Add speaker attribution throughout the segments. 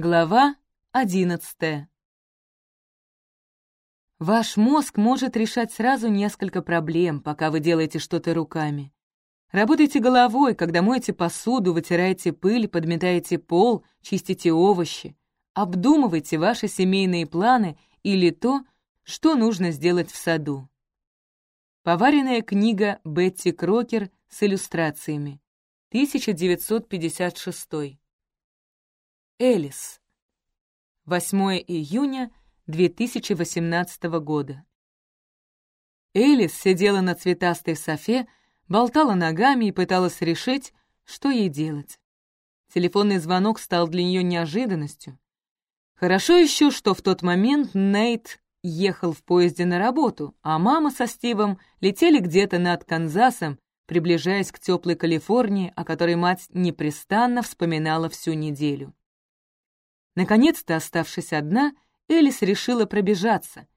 Speaker 1: Глава одиннадцатая. Ваш мозг может решать сразу несколько проблем, пока вы делаете что-то руками. Работайте головой, когда моете посуду, вытираете пыль, подметаете пол, чистите овощи. Обдумывайте ваши семейные планы или то, что нужно сделать в саду. Поваренная книга Бетти Крокер с иллюстрациями. 1956. Элис. 8 июня 2018 года. Элис сидела на цветастой софе, болтала ногами и пыталась решить, что ей делать. Телефонный звонок стал для нее неожиданностью. Хорошо еще, что в тот момент Нейт ехал в поезде на работу, а мама со Стивом летели где-то над Канзасом, приближаясь к теплой Калифорнии, о которой мать непрестанно вспоминала всю неделю. Наконец-то, оставшись одна, Элис решила пробежаться,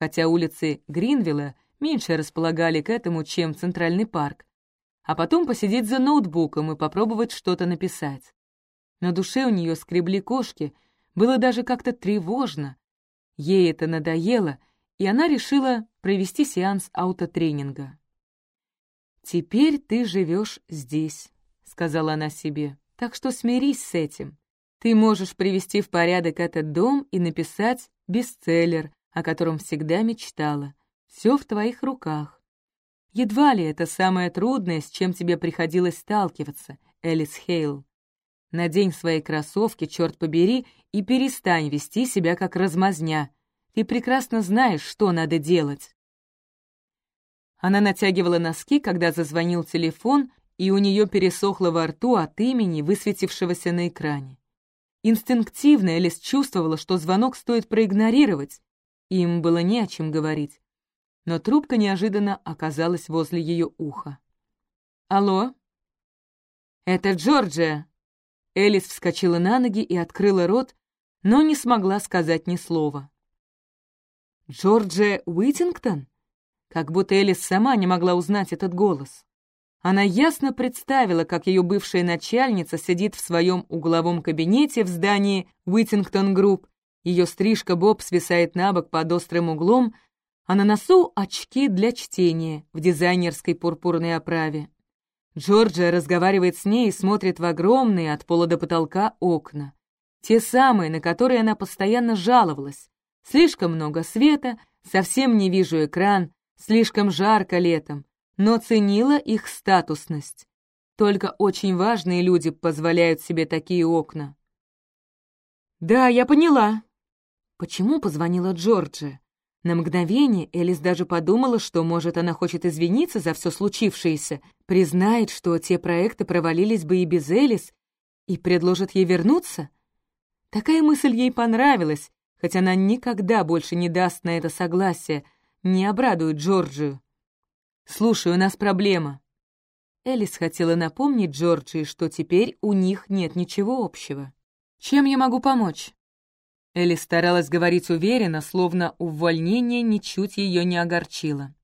Speaker 1: хотя улицы Гринвилла меньше располагали к этому, чем Центральный парк, а потом посидеть за ноутбуком и попробовать что-то написать. На душе у нее скребли кошки, было даже как-то тревожно. Ей это надоело, и она решила провести сеанс аутотренинга. «Теперь ты живешь здесь», — сказала она себе, — «так что смирись с этим. Ты можешь привести в порядок этот дом и написать бестселлер, о котором всегда мечтала. Все в твоих руках. Едва ли это самое трудное, с чем тебе приходилось сталкиваться, Элис Хейл. Надень свои кроссовки, черт побери, и перестань вести себя как размазня. Ты прекрасно знаешь, что надо делать. Она натягивала носки, когда зазвонил телефон, и у нее пересохло во рту от имени, высветившегося на экране. Инстинктивно Элис чувствовала, что звонок стоит проигнорировать, им было не о чем говорить. Но трубка неожиданно оказалась возле ее уха. «Алло?» «Это Джорджия!» Элис вскочила на ноги и открыла рот, но не смогла сказать ни слова. «Джорджия Уиттингтон?» Как будто Элис сама не могла узнать этот голос. Она ясно представила, как ее бывшая начальница сидит в своем угловом кабинете в здании Whittington Group, ее стрижка Боб свисает на бок под острым углом, а на носу очки для чтения в дизайнерской пурпурной оправе. Джорджия разговаривает с ней и смотрит в огромные от пола до потолка окна. Те самые, на которые она постоянно жаловалась. Слишком много света, совсем не вижу экран, слишком жарко летом, но ценила их статусность. Только очень важные люди позволяют себе такие окна. «Да, я поняла». Почему позвонила Джорджия? На мгновение Элис даже подумала, что, может, она хочет извиниться за все случившееся, признает, что те проекты провалились бы и без Элис, и предложит ей вернуться. Такая мысль ей понравилась, хотя она никогда больше не даст на это согласие, не обрадует Джорджию. «Слушай, у нас проблема». Элис хотела напомнить Джорджии, что теперь у них нет ничего общего. «Чем я могу помочь?» Элис старалась говорить уверенно, словно увольнение ничуть ее не огорчило.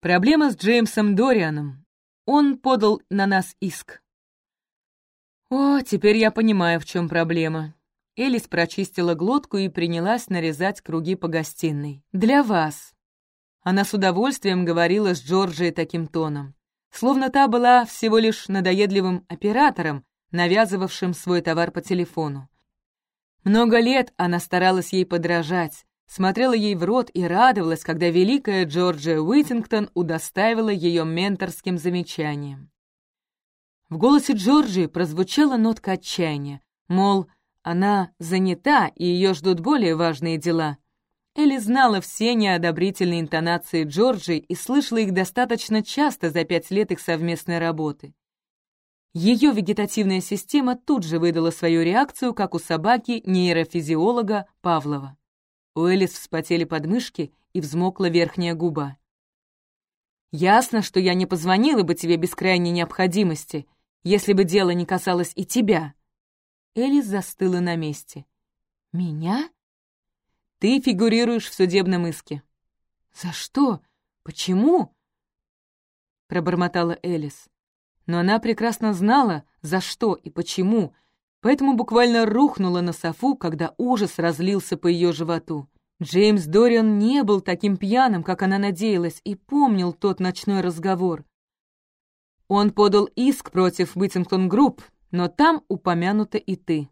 Speaker 1: «Проблема с Джеймсом Дорианом. Он подал на нас иск». «О, теперь я понимаю, в чем проблема». Элис прочистила глотку и принялась нарезать круги по гостиной. «Для вас. Она с удовольствием говорила с Джорджией таким тоном, словно та была всего лишь надоедливым оператором, навязывавшим свой товар по телефону. Много лет она старалась ей подражать, смотрела ей в рот и радовалась, когда великая Джорджия Уитингтон удостаивала ее менторским замечанием. В голосе Джорджии прозвучала нотка отчаяния, мол, она занята, и ее ждут более важные дела. Элли знала все неодобрительные интонации Джорджи и слышала их достаточно часто за пять лет их совместной работы. Ее вегетативная система тут же выдала свою реакцию, как у собаки нейрофизиолога Павлова. У Элис вспотели подмышки и взмокла верхняя губа. «Ясно, что я не позвонила бы тебе без крайней необходимости, если бы дело не касалось и тебя». Элис застыла на месте. «Меня?» Ты фигурируешь в судебном иске». «За что? Почему?» Пробормотала Элис. Но она прекрасно знала, за что и почему, поэтому буквально рухнула на софу, когда ужас разлился по ее животу. Джеймс Дориан не был таким пьяным, как она надеялась, и помнил тот ночной разговор. Он подал иск против Whittington Group, но там упомянута и ты.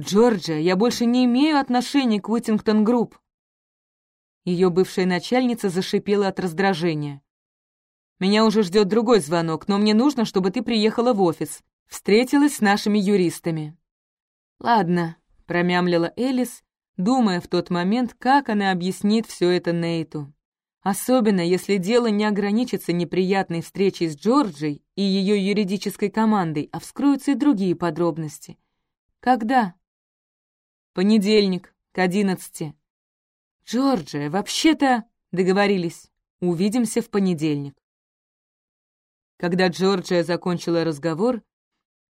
Speaker 1: «Джорджия, я больше не имею отношения к Whittington Group». Ее бывшая начальница зашипела от раздражения. «Меня уже ждет другой звонок, но мне нужно, чтобы ты приехала в офис, встретилась с нашими юристами». «Ладно», — промямлила Элис, думая в тот момент, как она объяснит все это Нейту. Особенно, если дело не ограничится неприятной встречей с Джорджей и ее юридической командой, а вскроются и другие подробности. Когда? Понедельник, к одиннадцати. Джорджия, вообще-то... Договорились. Увидимся в понедельник. Когда Джорджия закончила разговор,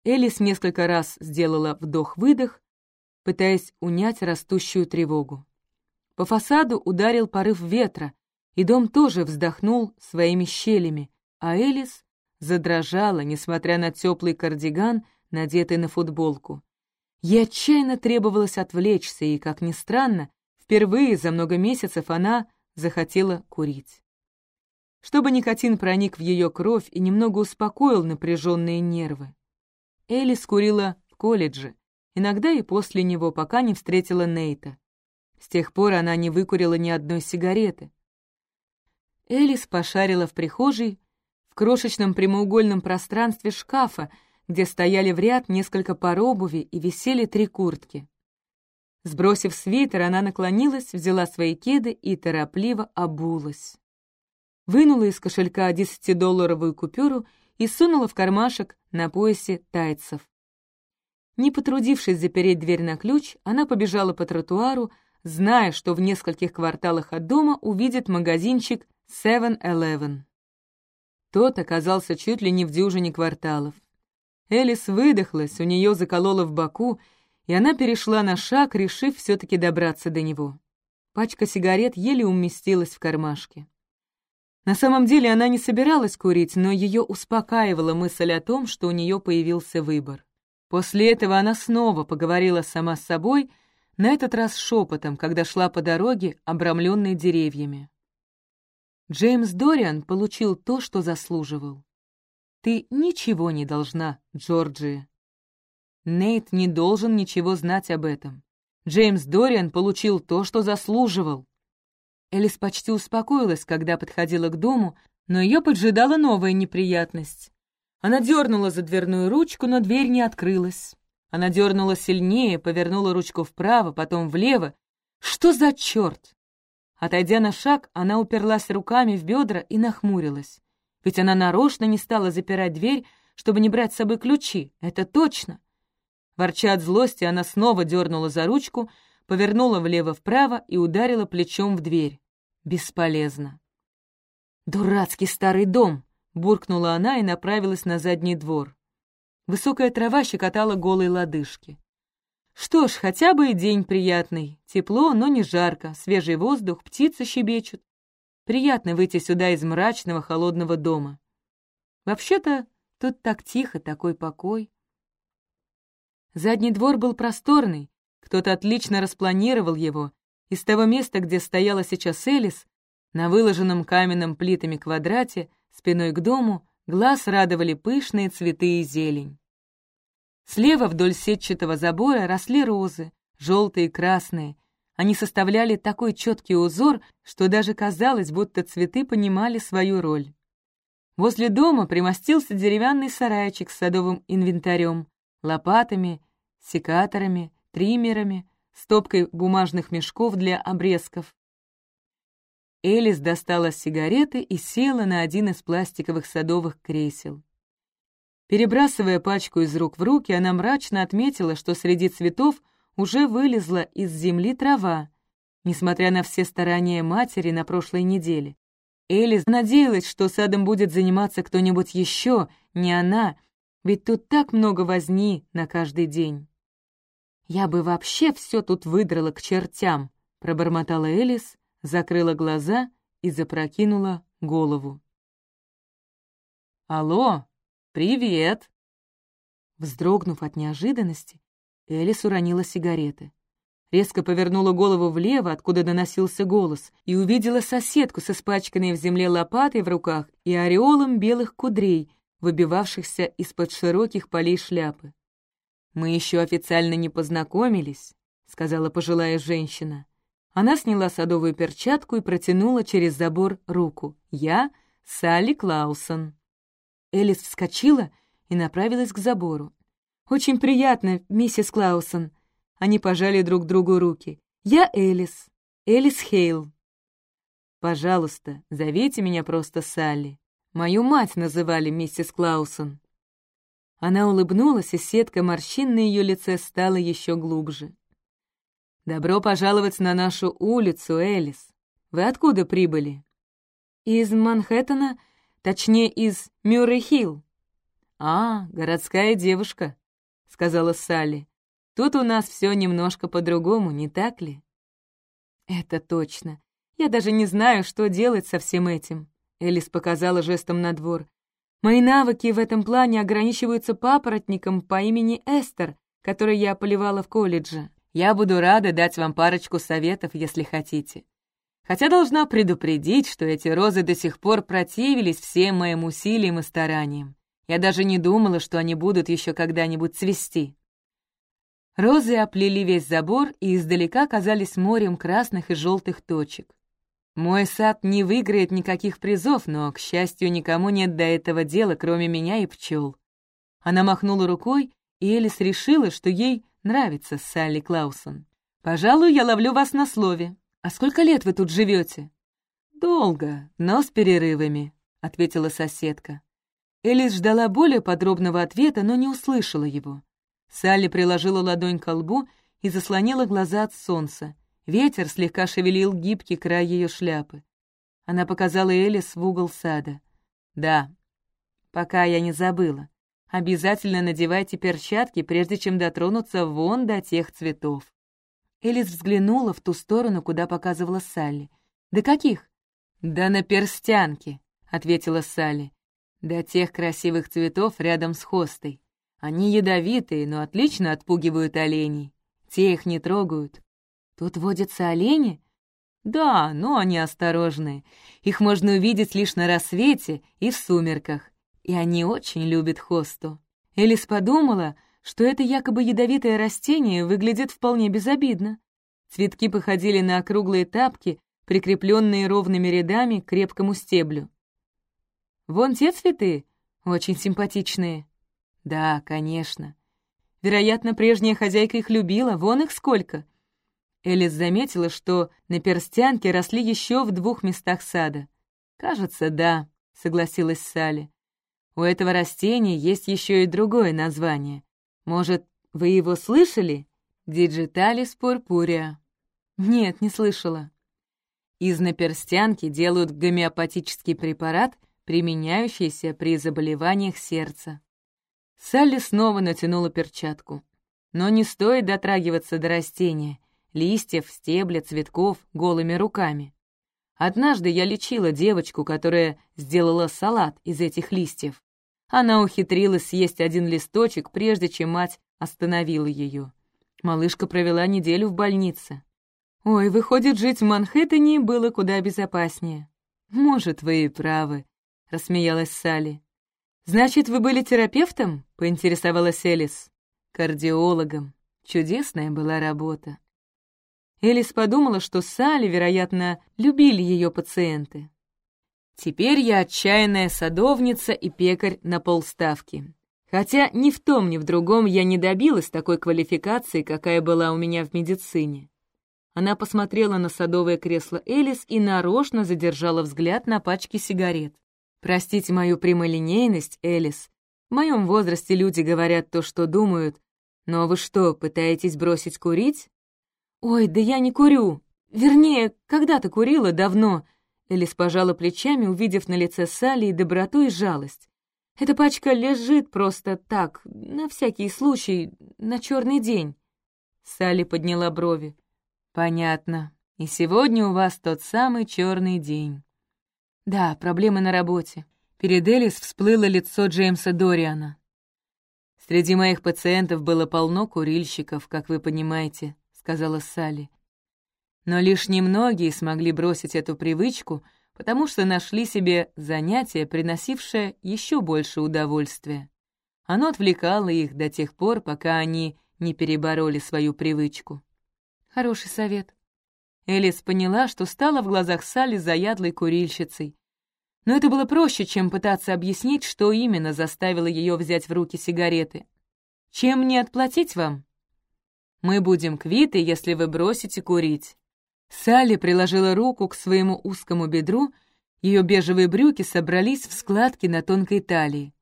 Speaker 1: Элис несколько раз сделала вдох-выдох, пытаясь унять растущую тревогу. По фасаду ударил порыв ветра, и дом тоже вздохнул своими щелями, а Элис задрожала, несмотря на теплый кардиган, надетый на футболку. Ей отчаянно требовалось отвлечься, и, как ни странно, впервые за много месяцев она захотела курить. Чтобы никотин проник в ее кровь и немного успокоил напряженные нервы. Элис курила в колледже, иногда и после него, пока не встретила Нейта. С тех пор она не выкурила ни одной сигареты. Элис пошарила в прихожей, в крошечном прямоугольном пространстве шкафа, где стояли в ряд несколько пар обуви и висели три куртки. Сбросив свитер, она наклонилась, взяла свои кеды и торопливо обулась. Вынула из кошелька десятидолларовую купюру и сунула в кармашек на поясе тайцев. Не потрудившись запереть дверь на ключ, она побежала по тротуару, зная, что в нескольких кварталах от дома увидит магазинчик 7-Eleven. Тот оказался чуть ли не в дюжине кварталов. Элис выдохлась, у нее заколола в боку, и она перешла на шаг, решив все-таки добраться до него. Пачка сигарет еле уместилась в кармашке. На самом деле она не собиралась курить, но ее успокаивала мысль о том, что у нее появился выбор. После этого она снова поговорила сама с собой, на этот раз шепотом, когда шла по дороге, обрамленной деревьями. Джеймс Дориан получил то, что заслуживал. Ты ничего не должна, Джорджия. Нейт не должен ничего знать об этом. Джеймс Дориан получил то, что заслуживал. Элис почти успокоилась, когда подходила к дому, но ее поджидала новая неприятность. Она дернула за дверную ручку, но дверь не открылась. Она дернула сильнее, повернула ручку вправо, потом влево. Что за черт? Отойдя на шаг, она уперлась руками в бедра и нахмурилась. Ведь она нарочно не стала запирать дверь, чтобы не брать с собой ключи, это точно. Ворча от злости, она снова дернула за ручку, повернула влево-вправо и ударила плечом в дверь. Бесполезно. «Дурацкий старый дом!» — буркнула она и направилась на задний двор. Высокая трава щекотала голые лодыжки. Что ж, хотя бы и день приятный. Тепло, но не жарко, свежий воздух, птицы щебечут. Приятно выйти сюда из мрачного холодного дома. Вообще-то тут так тихо, такой покой. Задний двор был просторный, кто-то отлично распланировал его. Из того места, где стояла сейчас Элис, на выложенном каменным плитами квадрате, спиной к дому, глаз радовали пышные цветы и зелень. Слева вдоль сетчатого забора росли розы, желтые и красные. Они составляли такой четкий узор, что даже казалось, будто цветы понимали свою роль. Возле дома примостился деревянный сарайчик с садовым инвентарем, лопатами, секаторами, триммерами, стопкой бумажных мешков для обрезков. Элис достала сигареты и села на один из пластиковых садовых кресел. Перебрасывая пачку из рук в руки, она мрачно отметила, что среди цветов уже вылезла из земли трава, несмотря на все старания матери на прошлой неделе. Элис надеялась, что садом будет заниматься кто-нибудь еще, не она, ведь тут так много возни на каждый день. «Я бы вообще все тут выдрала к чертям», — пробормотала Элис, закрыла глаза и запрокинула голову. «Алло!» «Привет!» Вздрогнув от неожиданности, Элис уронила сигареты. Резко повернула голову влево, откуда доносился голос, и увидела соседку с испачканной в земле лопатой в руках и ореолом белых кудрей, выбивавшихся из-под широких полей шляпы. «Мы еще официально не познакомились», — сказала пожилая женщина. Она сняла садовую перчатку и протянула через забор руку. «Я Салли Клаусон». Элис вскочила и направилась к забору. «Очень приятно, миссис Клаусон», они пожали друг другу руки. «Я Элис. Элис Хейл». «Пожалуйста, зовите меня просто Салли. Мою мать называли миссис Клаусон». Она улыбнулась, и сетка морщин на ее лице стала еще глубже. «Добро пожаловать на нашу улицу, Элис. Вы откуда прибыли?» «Из Манхэттена, точнее, из Мюррей-Хилл». «А, городская девушка», — сказала Салли. Тут у нас все немножко по-другому, не так ли? Это точно. Я даже не знаю, что делать со всем этим. Элис показала жестом на двор. Мои навыки в этом плане ограничиваются папоротником по имени Эстер, который я поливала в колледже. Я буду рада дать вам парочку советов, если хотите. Хотя должна предупредить, что эти розы до сих пор противились всем моим усилиям и стараниям. Я даже не думала, что они будут еще когда-нибудь цвести. Розы оплели весь забор и издалека казались морем красных и желтых точек. Мой сад не выиграет никаких призов, но, к счастью, никому нет до этого дела, кроме меня и пчел. Она махнула рукой, и Элис решила, что ей нравится Салли Клаусон. «Пожалуй, я ловлю вас на слове. А сколько лет вы тут живете?» «Долго, но с перерывами», — ответила соседка. Элис ждала более подробного ответа, но не услышала его. Салли приложила ладонь к лбу и заслонила глаза от солнца. Ветер слегка шевелил гибкий край ее шляпы. Она показала Элис в угол сада. «Да, пока я не забыла. Обязательно надевайте перчатки, прежде чем дотронуться вон до тех цветов». Элис взглянула в ту сторону, куда показывала Салли. «Да каких?» «Да на перстянке», — ответила Салли. «До тех красивых цветов рядом с хостой. Они ядовитые, но отлично отпугивают оленей. Те их не трогают. Тут водятся олени? Да, но они осторожные. Их можно увидеть лишь на рассвете и в сумерках. И они очень любят хосту. Элис подумала, что это якобы ядовитое растение выглядит вполне безобидно. Цветки походили на округлые тапки, прикрепленные ровными рядами к крепкому стеблю. «Вон те цветы, очень симпатичные», да, конечно. Вероятно, прежняя хозяйка их любила, вон их сколько. Элис заметила, что на перстянке росли еще в двух местах сада. «Кажется, да», — согласилась Салли. «У этого растения есть еще и другое название. Может, вы его слышали? Digitalis purpurea». «Нет, не слышала». Из наперстянки делают гомеопатический препарат, применяющийся при заболеваниях сердца. Салли снова натянула перчатку. Но не стоит дотрагиваться до растения, листьев, стебля, цветков голыми руками. Однажды я лечила девочку, которая сделала салат из этих листьев. Она ухитрилась съесть один листочек, прежде чем мать остановила ее. Малышка провела неделю в больнице. «Ой, выходит, жить в Манхэттене было куда безопаснее». «Может, вы и правы», — рассмеялась Салли. «Значит, вы были терапевтом?» — поинтересовалась Элис. «Кардиологом. Чудесная была работа». Элис подумала, что Салли, вероятно, любили ее пациенты. «Теперь я отчаянная садовница и пекарь на полставки. Хотя ни в том, ни в другом я не добилась такой квалификации, какая была у меня в медицине». Она посмотрела на садовое кресло Элис и нарочно задержала взгляд на пачке сигарет. Простите мою прямолинейность, Элис. В моем возрасте люди говорят то, что думают. Но вы что, пытаетесь бросить курить? Ой, да я не курю. Вернее, когда-то курила давно. Элис пожала плечами, увидев на лице Салли доброту и жалость. Эта пачка лежит просто так, на всякий случай, на черный день. Салли подняла брови. Понятно. И сегодня у вас тот самый черный день. Да, проблемы на работе. Перед Элис всплыло лицо Джеймса Дориана. «Среди моих пациентов было полно курильщиков, как вы понимаете», — сказала Салли. «Но лишь немногие смогли бросить эту привычку, потому что нашли себе занятие, приносившее еще больше удовольствия. Оно отвлекало их до тех пор, пока они не перебороли свою привычку. Хороший совет. Элис поняла, что стала в глазах Салли заядлой курильщицей. Но это было проще, чем пытаться объяснить, что именно заставило ее взять в руки сигареты. «Чем мне отплатить вам?» «Мы будем квиты, если вы бросите курить». Салли приложила руку к своему узкому бедру, ее бежевые брюки собрались в складки на тонкой талии.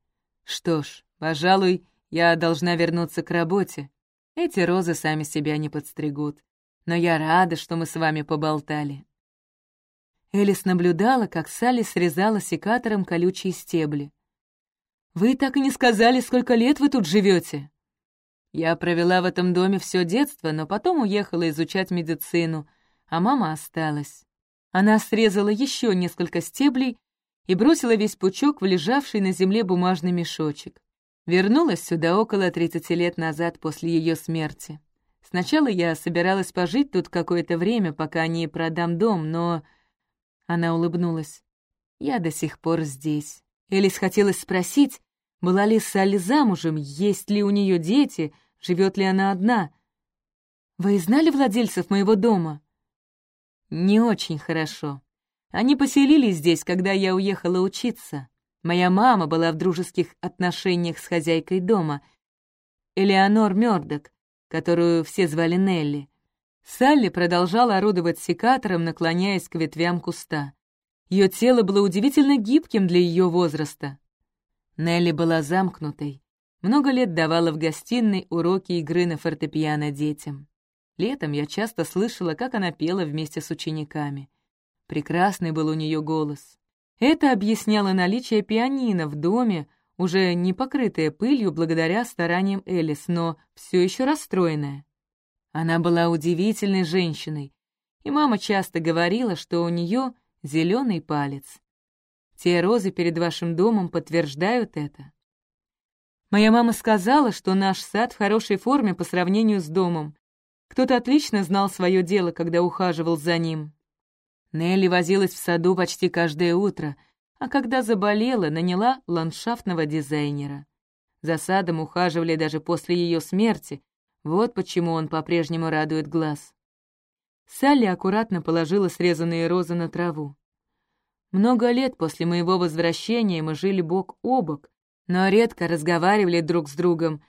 Speaker 1: «Что ж, пожалуй, я должна вернуться к работе. Эти розы сами себя не подстригут. Но я рада, что мы с вами поболтали». Элис наблюдала, как Салли срезала секатором колючие стебли. «Вы так и не сказали, сколько лет вы тут живете?» Я провела в этом доме все детство, но потом уехала изучать медицину, а мама осталась. Она срезала еще несколько стеблей и бросила весь пучок в лежавший на земле бумажный мешочек. Вернулась сюда около 30 лет назад после ее смерти. Сначала я собиралась пожить тут какое-то время, пока не продам дом, но...» Она улыбнулась. «Я до сих пор здесь». Элис хотелось спросить, была ли Салли замужем, есть ли у нее дети, живет ли она одна. «Вы знали владельцев моего дома?» «Не очень хорошо. Они поселились здесь, когда я уехала учиться. Моя мама была в дружеских отношениях с хозяйкой дома, Элеонор Мёрдок, которую все звали Нелли. Салли продолжала орудовать секатором, наклоняясь к ветвям куста. Ее тело было удивительно гибким для ее возраста. Нелли была замкнутой. Много лет давала в гостиной уроки игры на фортепиано детям. Летом я часто слышала, как она пела вместе с учениками. Прекрасный был у нее голос. Это объясняло наличие пианино в доме, уже не покрытое пылью благодаря стараниям Элис, но все еще расстроенная. Она была удивительной женщиной, и мама часто говорила, что у нее зеленый палец. Те розы перед вашим домом подтверждают это. Моя мама сказала, что наш сад в хорошей форме по сравнению с домом. Кто-то отлично знал свое дело, когда ухаживал за ним. Нелли возилась в саду почти каждое утро, а когда заболела, наняла ландшафтного дизайнера. За садом ухаживали даже после ее смерти, вот почему он по-прежнему радует глаз. Салли аккуратно положила срезанные розы на траву. Много лет после моего возвращения мы жили бок о бок, но редко разговаривали друг с другом,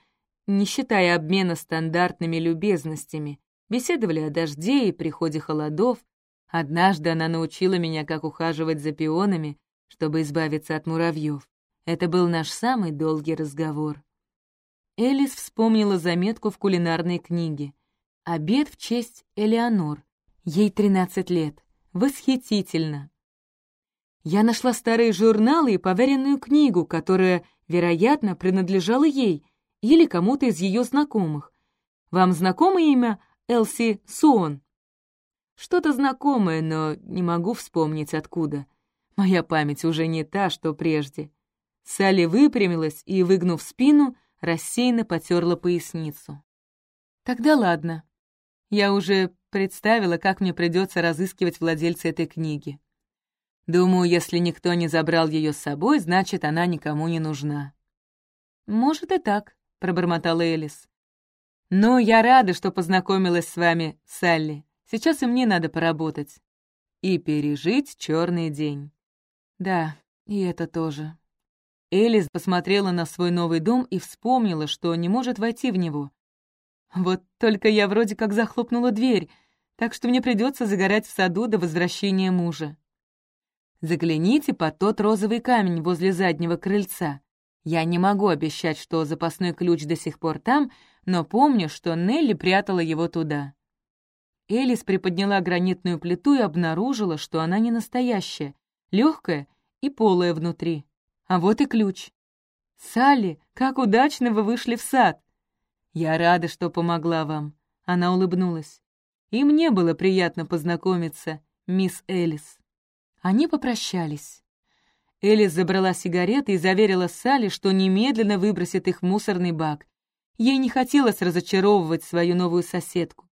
Speaker 1: не считая обмена стандартными любезностями, беседовали о дожде и приходе холодов, Однажды она научила меня, как ухаживать за пионами, чтобы избавиться от муравьев. Это был наш самый долгий разговор. Элис вспомнила заметку в кулинарной книге. «Обед в честь Элеонор. Ей 13 лет. Восхитительно!» Я нашла старые журналы и поверенную книгу, которая, вероятно, принадлежала ей или кому-то из ее знакомых. Вам знакомо имя Элси Суон? Что-то знакомое, но не могу вспомнить откуда. Моя память уже не та, что прежде. Салли выпрямилась и, выгнув спину, рассеянно потерла поясницу. Тогда ладно. Я уже представила, как мне придется разыскивать владельца этой книги. Думаю, если никто не забрал ее с собой, значит, она никому не нужна. «Может и так», — пробормотала Элис. «Но я рада, что познакомилась с вами, Салли. Сейчас и мне надо поработать. И пережить черный день. Да, и это тоже. Элис посмотрела на свой новый дом и вспомнила, что не может войти в него. Вот только я вроде как захлопнула дверь, так что мне придется загорать в саду до возвращения мужа. Загляните под тот розовый камень возле заднего крыльца. Я не могу обещать, что запасной ключ до сих пор там, но помню, что Нелли прятала его туда. Элис приподняла гранитную плиту и обнаружила, что она не настоящая, легкая и полая внутри. А вот и ключ. «Салли, как удачно вы вышли в сад!» «Я рада, что помогла вам», — она улыбнулась. «И мне было приятно познакомиться, мисс Элис». Они попрощались. Элис забрала сигареты и заверила Салли, что немедленно выбросит их в мусорный бак. Ей не хотелось разочаровывать свою новую соседку.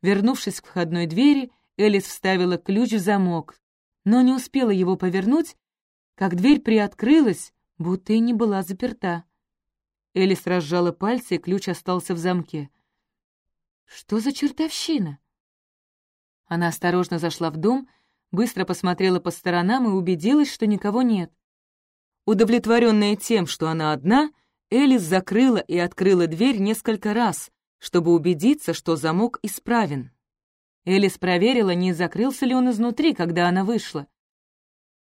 Speaker 1: Вернувшись к входной двери, Элис вставила ключ в замок, но не успела его повернуть, как дверь приоткрылась, будто и не была заперта. Элис разжала пальцы, и ключ остался в замке. «Что за чертовщина?» Она осторожно зашла в дом, быстро посмотрела по сторонам и убедилась, что никого нет. Удовлетворенная тем, что она одна, Элис закрыла и открыла дверь несколько раз, чтобы убедиться, что замок исправен. Элис проверила, не закрылся ли он изнутри, когда она вышла.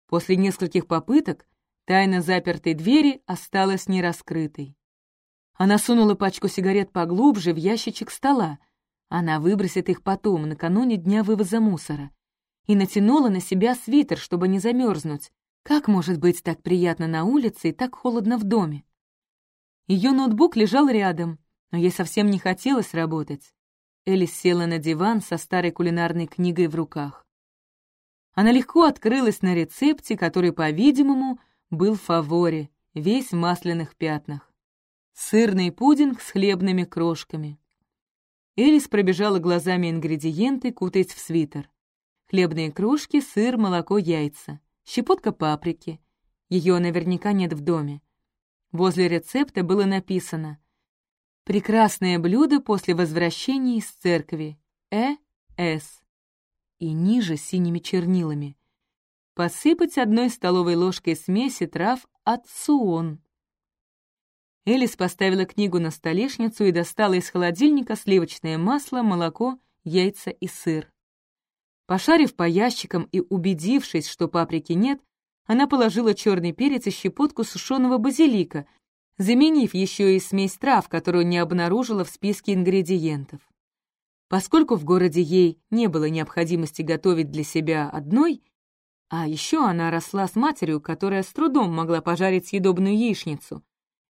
Speaker 1: После нескольких попыток тайна запертой двери осталась нераскрытой. Она сунула пачку сигарет поглубже в ящичек стола. Она выбросит их потом, накануне дня вывоза мусора. И натянула на себя свитер, чтобы не замерзнуть. Как может быть так приятно на улице и так холодно в доме? Ее ноутбук лежал рядом, но ей совсем не хотелось работать. Элис села на диван со старой кулинарной книгой в руках. Она легко открылась на рецепте, который, по-видимому, был в фаворе, весь в масляных пятнах. Сырный пудинг с хлебными крошками. Элис пробежала глазами ингредиенты, кутаясь в свитер. Хлебные крошки, сыр, молоко, яйца. Щепотка паприки. Ее наверняка нет в доме. Возле рецепта было написано Прекрасное блюдо после возвращения из церкви. Э. С. И ниже синими чернилами. Посыпать одной столовой ложкой смеси трав суон. Элис поставила книгу на столешницу и достала из холодильника сливочное масло, молоко, яйца и сыр. Пошарив по ящикам и убедившись, что паприки нет, она положила черный перец и щепотку сушеного базилика, заменив еще и смесь трав, которую не обнаружила в списке ингредиентов. Поскольку в городе ей не было необходимости готовить для себя одной, а еще она росла с матерью, которая с трудом могла пожарить съедобную яичницу,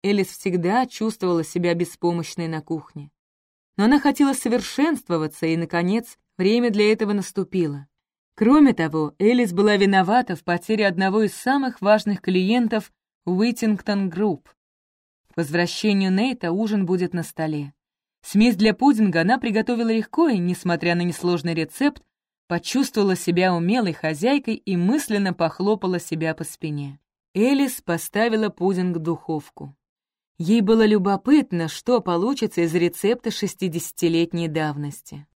Speaker 1: Элис всегда чувствовала себя беспомощной на кухне. Но она хотела совершенствоваться, и, наконец, время для этого наступило. Кроме того, Элис была виновата в потере одного из самых важных клиентов Whittington Group. Возвращению Нейта ужин будет на столе. Смесь для пудинга она приготовила легко и, несмотря на несложный рецепт, почувствовала себя умелой хозяйкой и мысленно похлопала себя по спине. Элис поставила пудинг в духовку. Ей было любопытно, что получится из рецепта шестидесятилетней давности.